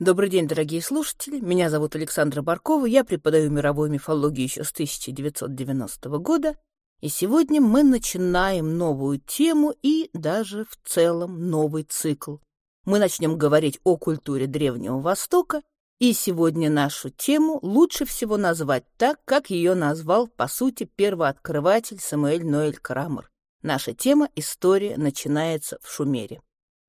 Добрый день, дорогие слушатели. Меня зовут Александра Баркова. Я преподаю мировую мифологию еще с 1990 года. И сегодня мы начинаем новую тему и даже в целом новый цикл. Мы начнем говорить о культуре Древнего Востока, и сегодня нашу тему лучше всего назвать так, как ее назвал, по сути, первооткрыватель Самуэль Ноэль Крамер. Наша тема «История начинается в Шумере».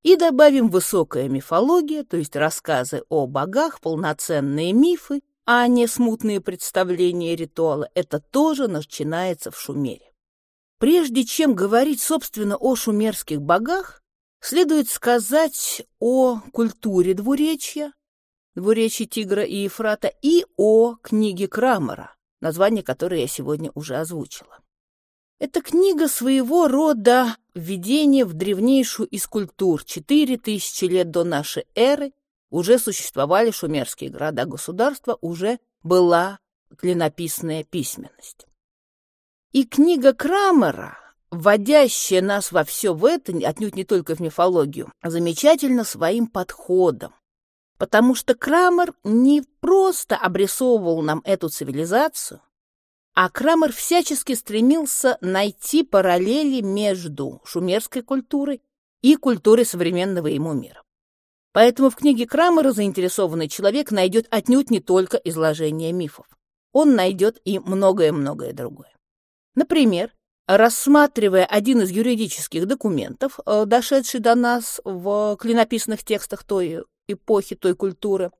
И добавим высокая мифология, то есть рассказы о богах, полноценные мифы, а не смутные представления и ритуалы. Это тоже начинается в Шумере. Прежде чем говорить, собственно, о шумерских богах, следует сказать о культуре двуречья, двуречья Тигра и Ефрата, и о книге Крамера, название которой я сегодня уже озвучила. Эта книга своего рода введение в древнейшую из культур. Четыре тысячи лет до нашей эры уже существовали шумерские города-государства, уже была клинописная письменность. И книга Крамера, вводящая нас во все в это, отнюдь не только в мифологию, замечательно своим подходом. Потому что Крамер не просто обрисовывал нам эту цивилизацию, а Крамер всячески стремился найти параллели между шумерской культурой и культурой современного ему мира. Поэтому в книге Крамера заинтересованный человек найдет отнюдь не только изложение мифов. Он найдет и многое-многое другое. Например, рассматривая один из юридических документов, э, дошедший до нас в клинописных текстах той эпохи, той культуры,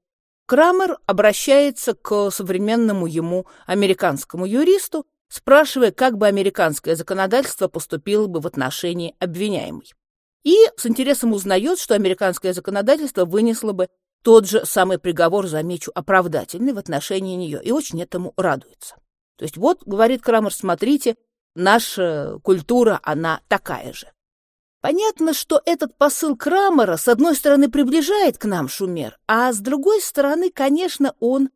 Крамер обращается к современному ему американскому юристу, спрашивая, как бы американское законодательство поступило бы в отношении обвиняемой. И с интересом узнает, что американское законодательство вынесло бы тот же самый приговор, замечу, оправдательный в отношении нее, и очень этому радуется. То есть вот, говорит Крамер, смотрите, наша культура, она такая же. Понятно, что этот посыл Крамера, с одной стороны, приближает к нам Шумер, а с другой стороны, конечно, он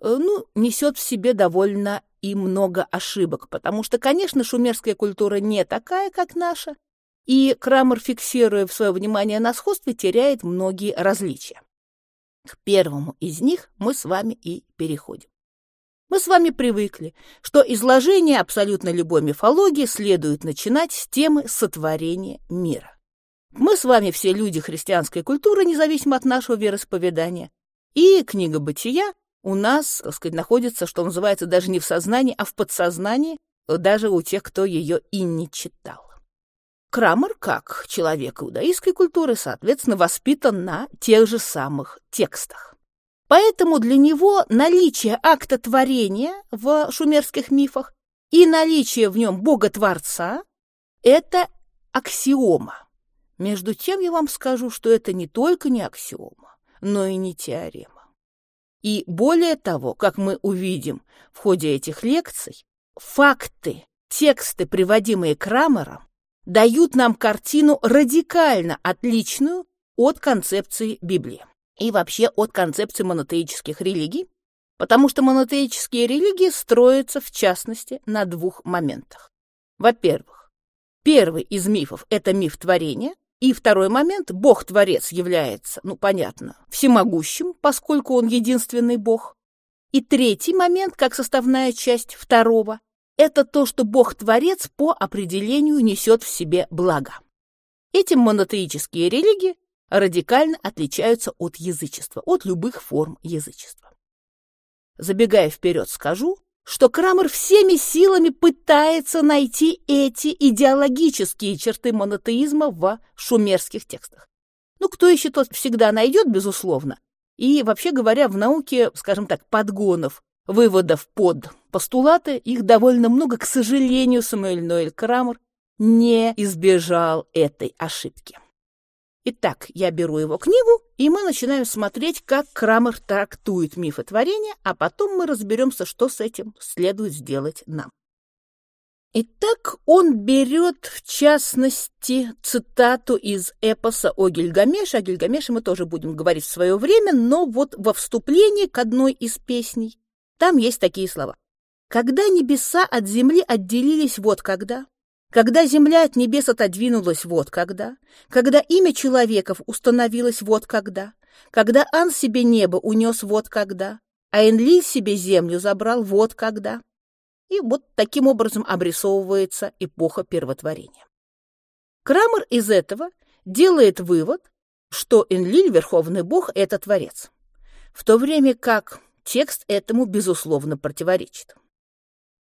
э, ну, несет в себе довольно и много ошибок, потому что, конечно, шумерская культура не такая, как наша, и Крамер, фиксируя свое внимание на сходстве, теряет многие различия. К первому из них мы с вами и переходим. Мы с вами привыкли, что изложение абсолютно любой мифологии следует начинать с темы сотворения мира. Мы с вами все люди христианской культуры, независимо от нашего вероисповедания. И книга «Бытия» у нас, так сказать, находится, что называется, даже не в сознании, а в подсознании, даже у тех, кто ее и не читал. Крамер, как человек иудаистской культуры, соответственно, воспитан на тех же самых текстах. Поэтому для него наличие акта творения в шумерских мифах и наличие в нем Бога-творца – это аксиома. Между тем я вам скажу, что это не только не аксиома, но и не теорема. И более того, как мы увидим в ходе этих лекций, факты, тексты, приводимые Крамером, дают нам картину радикально отличную от концепции Библии и вообще от концепции монотеических религий, потому что монотеические религии строятся, в частности, на двух моментах. Во-первых, первый из мифов – это миф творения, и второй момент – Бог-творец является, ну, понятно, всемогущим, поскольку он единственный Бог. И третий момент, как составная часть второго, это то, что Бог-творец по определению несет в себе благо. Этим монотеические религии радикально отличаются от язычества, от любых форм язычества. Забегая вперед, скажу, что Крамер всеми силами пытается найти эти идеологические черты монотеизма в шумерских текстах. Ну, кто ищет, тот всегда найдет, безусловно. И, вообще говоря, в науке, скажем так, подгонов, выводов под постулаты, их довольно много. К сожалению, Самуэль Ноэль Крамер не избежал этой ошибки. Итак, я беру его книгу, и мы начинаем смотреть, как Крамер трактует мифотворение, а потом мы разберемся, что с этим следует сделать нам. Итак, он берет, в частности, цитату из эпоса о Гильгамеше. О Гильгамеше мы тоже будем говорить в свое время, но вот во вступлении к одной из песней там есть такие слова. «Когда небеса от земли отделились вот когда, когда земля от небес отодвинулась вот когда, когда имя человеков установилось вот когда, когда Ан себе небо унес вот когда, а Энлиль себе землю забрал вот когда. И вот таким образом обрисовывается эпоха первотворения. Крамер из этого делает вывод, что Энлиль, верховный бог, это творец, в то время как текст этому, безусловно, противоречит.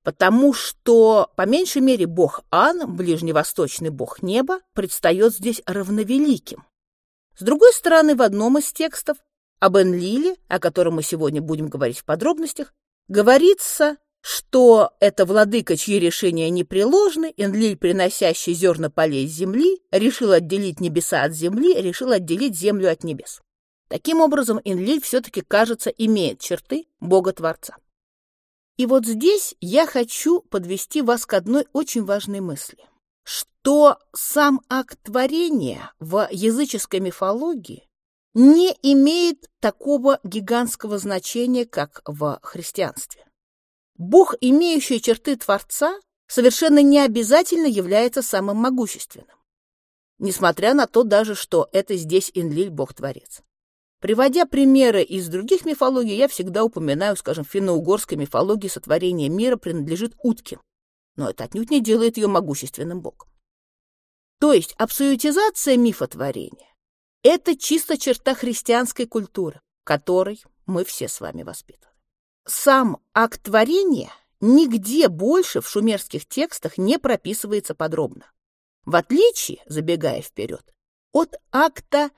Потому что, по меньшей мере, бог Ан, ближневосточный бог неба, предстает здесь равновеликим. С другой стороны, в одном из текстов об Энлиле, о котором мы сегодня будем говорить в подробностях, говорится, что это владыка, чьи решения непреложны, Энлиль, приносящий зерна полей земли, решил отделить небеса от земли, решил отделить землю от небес. Таким образом, Энлиль все-таки, кажется, имеет черты Бога-творца. И вот здесь я хочу подвести вас к одной очень важной мысли, что сам акт творения в языческой мифологии не имеет такого гигантского значения, как в христианстве. Бог, имеющий черты Творца, совершенно не обязательно является самым могущественным. Несмотря на то даже, что это здесь Энлиль, Бог-творец. Приводя примеры из других мифологий, я всегда упоминаю, скажем, финно-угорской мифологии сотворение мира принадлежит утке, но это отнюдь не делает ее могущественным богом. То есть абсолютизация мифотворения – это чисто черта христианской культуры, которой мы все с вами воспитаны. Сам акт творения нигде больше в шумерских текстах не прописывается подробно. В отличие, забегая вперед, от акта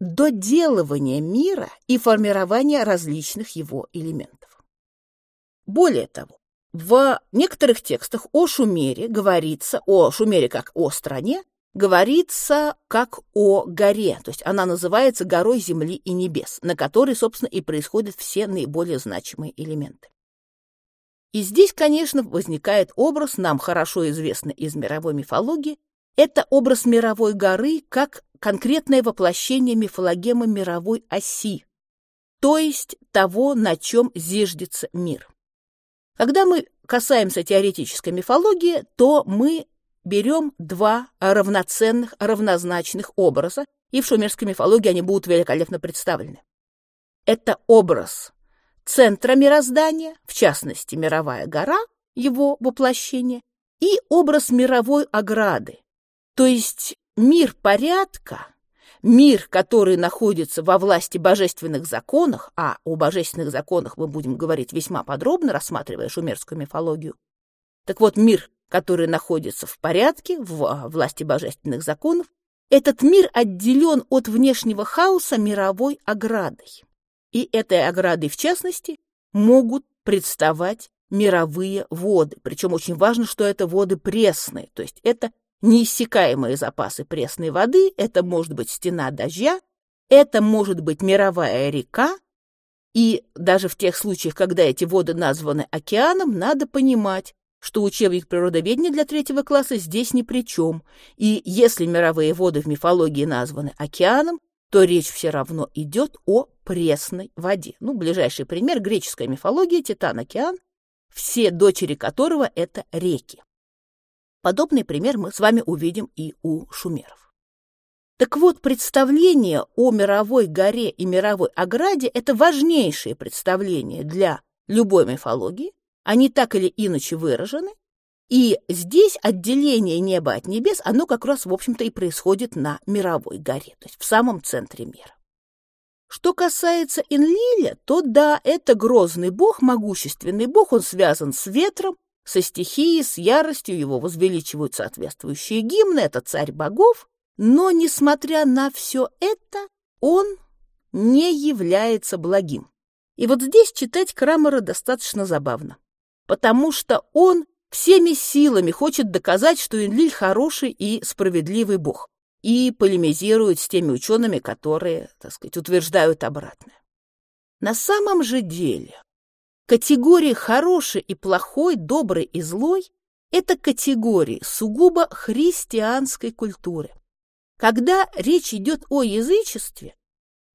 доделывания мира и формирования различных его элементов. Более того, в некоторых текстах о Шумере говорится, о Шумере как о стране, говорится как о горе, то есть она называется горой земли и небес, на которой, собственно, и происходят все наиболее значимые элементы. И здесь, конечно, возникает образ, нам хорошо известный из мировой мифологии, это образ мировой горы как конкретное воплощение мифологемы мировой оси, то есть того, на чем зиждется мир. Когда мы касаемся теоретической мифологии, то мы берем два равноценных, равнозначных образа, и в шумерской мифологии они будут великолепно представлены. Это образ центра мироздания, в частности, мировая гора, его воплощение, и образ мировой ограды, то есть мир порядка, мир, который находится во власти божественных законов, а о божественных законах мы будем говорить весьма подробно, рассматривая шумерскую мифологию. Так вот, мир, который находится в порядке, в власти божественных законов, этот мир отделен от внешнего хаоса мировой оградой. И этой оградой, в частности, могут представать мировые воды. Причем очень важно, что это воды пресные, то есть это неиссякаемые запасы пресной воды, это может быть стена дождя, это может быть мировая река, и даже в тех случаях, когда эти воды названы океаном, надо понимать, что учебник природоведения для третьего класса здесь ни при чем, и если мировые воды в мифологии названы океаном, то речь все равно идет о пресной воде. Ну, ближайший пример – греческая мифология, Титан-океан, все дочери которого – это реки. Подобный пример мы с вами увидим и у шумеров. Так вот, представление о мировой горе и мировой ограде – это важнейшее представление для любой мифологии. Они так или иначе выражены. И здесь отделение неба от небес, оно как раз, в общем-то, и происходит на мировой горе, то есть в самом центре мира. Что касается Энлиля, то да, это грозный бог, могущественный бог, он связан с ветром, со стихией, с яростью его возвеличивают соответствующие гимны, это царь богов, но, несмотря на все это, он не является благим. И вот здесь читать Крамера достаточно забавно, потому что он всеми силами хочет доказать, что Энлиль хороший и справедливый бог, и полемизирует с теми учеными, которые, так сказать, утверждают обратное. На самом же деле Категории «хороший» и «плохой», «добрый» и «злой» — это категории сугубо христианской культуры. Когда речь идет о язычестве,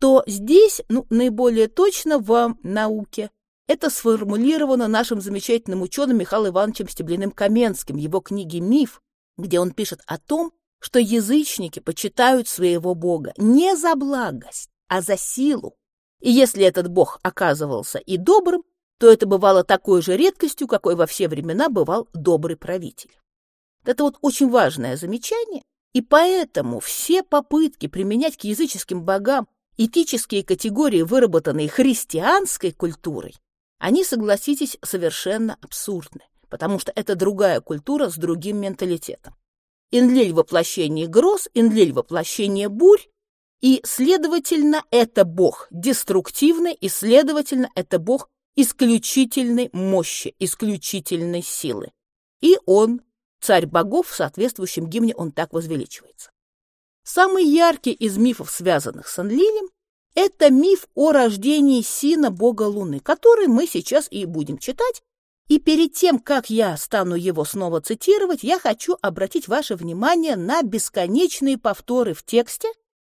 то здесь, ну, наиболее точно в науке, это сформулировано нашим замечательным ученым Михаилом Ивановичем Стеблиным-Каменским в его книге «Миф», где он пишет о том, что язычники почитают своего бога не за благость, а за силу. И если этот бог оказывался и добрым, то это бывало такой же редкостью, какой во все времена бывал добрый правитель. Это вот очень важное замечание, и поэтому все попытки применять к языческим богам этические категории, выработанные христианской культурой, они, согласитесь, совершенно абсурдны, потому что это другая культура с другим менталитетом. Инлиль воплощение гроз, Инлиль воплощение бурь, и, следовательно, это бог деструктивный, и, следовательно, это бог исключительной мощи, исключительной силы. И он, царь богов, в соответствующем гимне он так возвеличивается. Самый яркий из мифов, связанных с Энлилем, это миф о рождении Сина, бога Луны, который мы сейчас и будем читать. И перед тем, как я стану его снова цитировать, я хочу обратить ваше внимание на бесконечные повторы в тексте,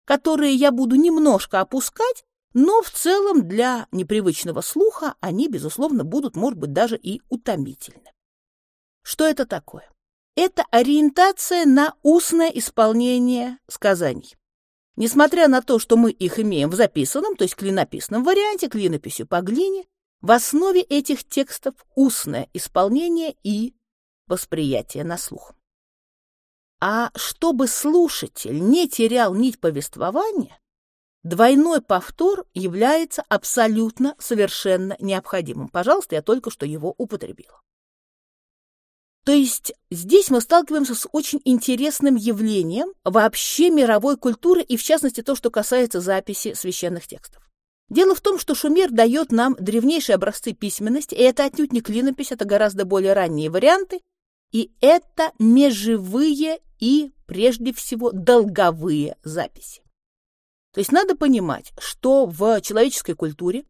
которые я буду немножко опускать, но в целом для непривычного слуха они, безусловно, будут, может быть, даже и утомительны. Что это такое? Это ориентация на устное исполнение сказаний. Несмотря на то, что мы их имеем в записанном, то есть клинописном варианте, клинописью по глине, в основе этих текстов устное исполнение и восприятие на слух. А чтобы слушатель не терял нить повествования, Двойной повтор является абсолютно совершенно необходимым. Пожалуйста, я только что его употребила. То есть здесь мы сталкиваемся с очень интересным явлением вообще мировой культуры и, в частности, то, что касается записи священных текстов. Дело в том, что Шумер дает нам древнейшие образцы письменности, и это отнюдь не клинопись, это гораздо более ранние варианты, и это межевые и, прежде всего, долговые записи. То есть надо понимать, что в человеческой культуре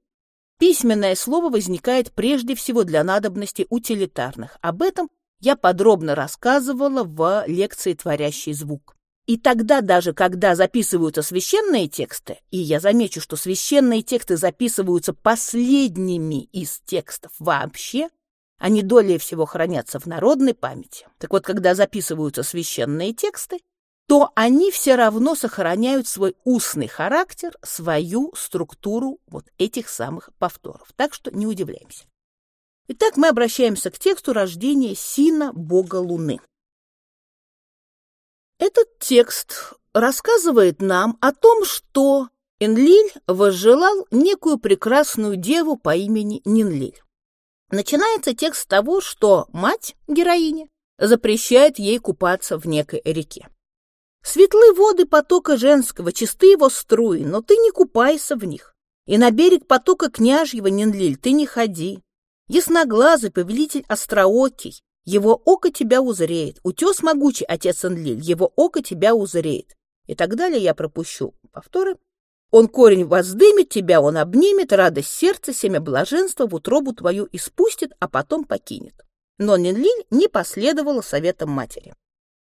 письменное слово возникает прежде всего для надобностей утилитарных. Об этом я подробно рассказывала в лекции «Творящий звук». И тогда даже, когда записываются священные тексты, и я замечу, что священные тексты записываются последними из текстов вообще, они долей всего хранятся в народной памяти. Так вот, когда записываются священные тексты, то они все равно сохраняют свой устный характер, свою структуру вот этих самых повторов. Так что не удивляемся. Итак, мы обращаемся к тексту рождения Сина, бога Луны. Этот текст рассказывает нам о том, что Энлиль возжелал некую прекрасную деву по имени Нинлиль. Начинается текст с того, что мать, героиня, запрещает ей купаться в некой реке. Светлы воды потока женского, чисты его струи, но ты не купайся в них. И на берег потока княжьего Нинлиль ты не ходи. Ясноглазый повелитель остроокий, его око тебя узреет. Утес могучий, отец Энлиль, его око тебя узреет. И так далее я пропущу повторы. Он корень воздымет тебя, он обнимет, радость сердца, семя блаженства в утробу твою испустит, а потом покинет. Но Нинлиль не последовала советам матери.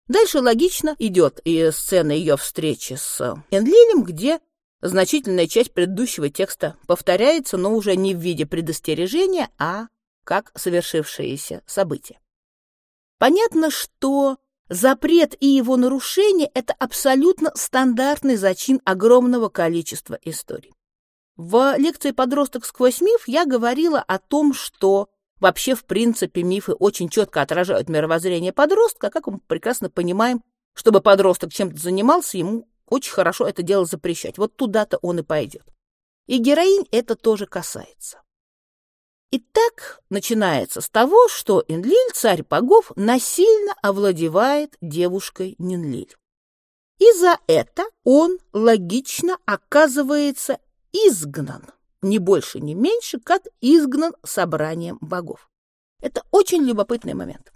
Дальше логично идет и сцена ее встречи с Энлилем, где значительная часть предыдущего текста повторяется, но уже не в виде предостережения, а как совершившееся событие. Понятно, что запрет и его нарушение – это абсолютно стандартный зачин огромного количества историй. В лекции «Подросток сквозь миф» я говорила о том, что Вообще, в принципе, мифы очень четко отражают мировоззрение подростка, как мы прекрасно понимаем, чтобы подросток чем-то занимался, ему очень хорошо это дело запрещать. Вот туда-то он и пойдет. И героинь это тоже касается. Итак, начинается с того, что Энлиль, царь богов, насильно овладевает девушкой Нинлиль. И за это он логично оказывается изгнан ни больше, ни меньше, как изгнан собранием богов. Это очень любопытный момент.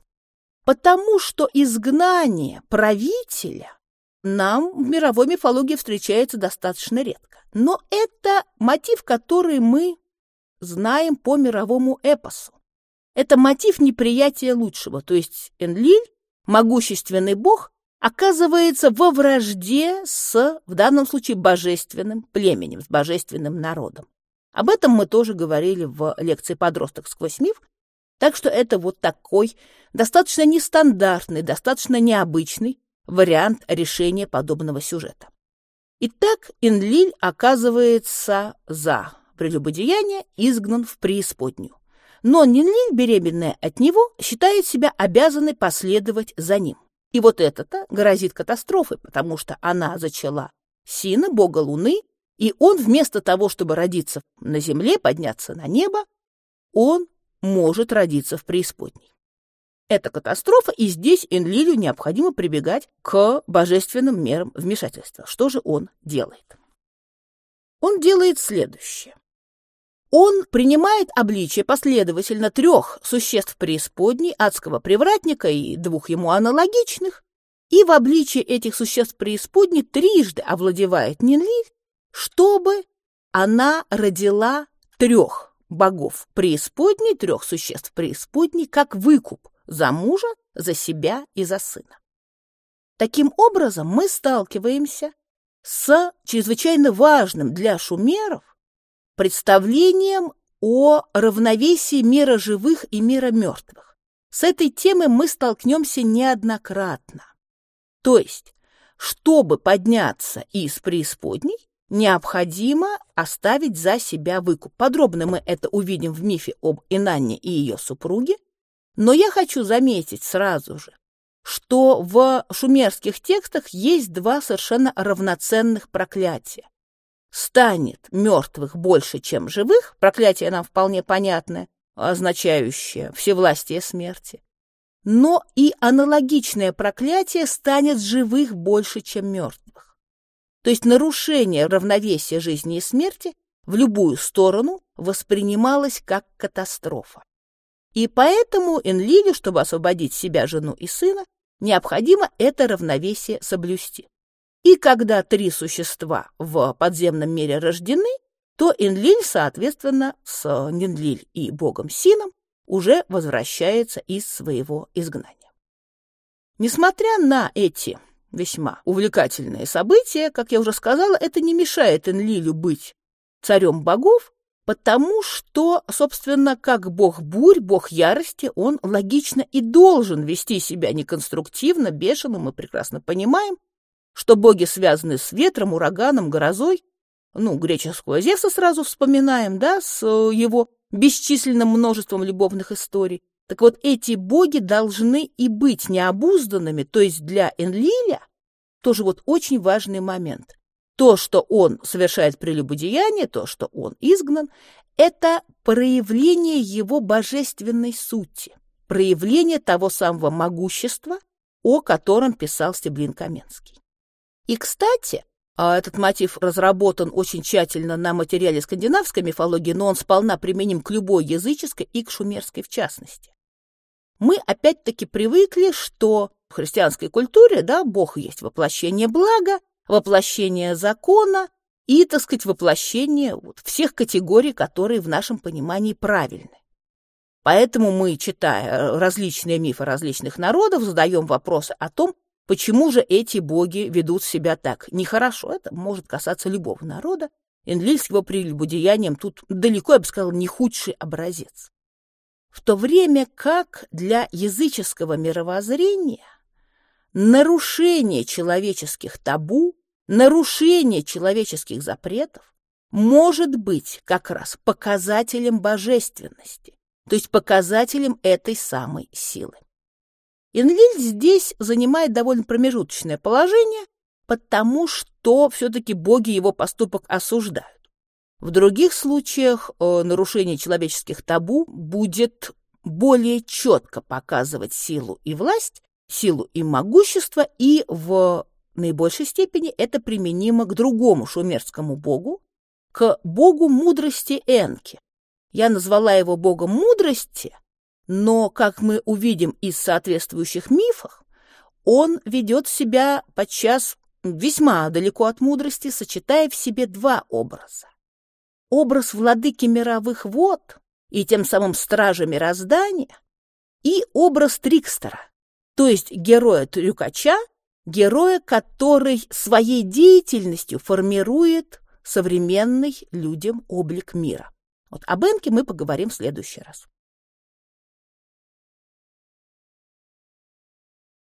Потому что изгнание правителя нам в мировой мифологии встречается достаточно редко. Но это мотив, который мы знаем по мировому эпосу. Это мотив неприятия лучшего, то есть Энлиль, могущественный бог, оказывается во вражде с, в данном случае, божественным племенем, с божественным народом. Об этом мы тоже говорили в лекции «Подросток сквозь миф», так что это вот такой достаточно нестандартный, достаточно необычный вариант решения подобного сюжета. Итак, Энлиль оказывается за прелюбодеяние изгнан в преисподнюю. Но Нинлиль, беременная от него, считает себя обязанной последовать за ним. И вот это-то грозит катастрофой, потому что она зачала сына, бога Луны, и он вместо того, чтобы родиться на земле, подняться на небо, он может родиться в преисподней. Это катастрофа, и здесь Энлилю необходимо прибегать к божественным мерам вмешательства. Что же он делает? Он делает следующее. Он принимает обличие последовательно трех существ преисподней, адского привратника и двух ему аналогичных, и в обличие этих существ преисподней трижды овладевает Нинлиль, чтобы она родила трех богов преисподней, трех существ преисподней, как выкуп за мужа, за себя и за сына. Таким образом, мы сталкиваемся с чрезвычайно важным для шумеров представлением о равновесии мира живых и мира мертвых. С этой темой мы столкнемся неоднократно. То есть, чтобы подняться из преисподней, необходимо оставить за себя выкуп. Подробно мы это увидим в мифе об Инанне и ее супруге, но я хочу заметить сразу же, что в шумерских текстах есть два совершенно равноценных проклятия станет мертвых больше, чем живых, проклятие нам вполне понятное, означающее всевластие смерти, но и аналогичное проклятие станет живых больше, чем мертвых. То есть нарушение равновесия жизни и смерти в любую сторону воспринималось как катастрофа. И поэтому Энлилю, чтобы освободить себя, жену и сына, необходимо это равновесие соблюсти. И когда три существа в подземном мире рождены, то Энлиль, соответственно, с Нинлиль и богом Сином уже возвращается из своего изгнания. Несмотря на эти весьма увлекательные события, как я уже сказала, это не мешает Энлилю быть царем богов, потому что, собственно, как бог бурь, бог ярости, он логично и должен вести себя неконструктивно, бешено, мы прекрасно понимаем, что боги связаны с ветром, ураганом, грозой. Ну, греческого Зевса сразу вспоминаем, да, с э, его бесчисленным множеством любовных историй. Так вот, эти боги должны и быть необузданными, то есть для Энлиля тоже вот очень важный момент. То, что он совершает прелюбодеяние, то, что он изгнан, это проявление его божественной сути, проявление того самого могущества, о котором писал Стеблин Каменский. И, кстати, а этот мотив разработан очень тщательно на материале скандинавской мифологии, но он сполна применим к любой языческой и к шумерской в частности. Мы опять-таки привыкли, что в христианской культуре да, Бог есть воплощение блага, воплощение закона и, так сказать, воплощение вот, всех категорий, которые в нашем понимании правильны. Поэтому мы, читая различные мифы различных народов, задаем вопросы о том, Почему же эти боги ведут себя так? Нехорошо, это может касаться любого народа. Энлиль с его прелюбодеянием тут далеко, я бы сказала, не худший образец. В то время как для языческого мировоззрения нарушение человеческих табу, нарушение человеческих запретов может быть как раз показателем божественности, то есть показателем этой самой силы. Инвиль здесь занимает довольно промежуточное положение, потому что все-таки боги его поступок осуждают. В других случаях э, нарушение человеческих табу будет более четко показывать силу и власть, силу и могущество, и в наибольшей степени это применимо к другому шумерскому богу, к богу мудрости Энки. Я назвала его богом мудрости, но, как мы увидим из соответствующих мифов, он ведет себя подчас весьма далеко от мудрости, сочетая в себе два образа. Образ владыки мировых вод и тем самым стража мироздания, и образ Трикстера, то есть героя-трюкача, героя, который своей деятельностью формирует современный людям облик мира. Вот об Энке мы поговорим в следующий раз.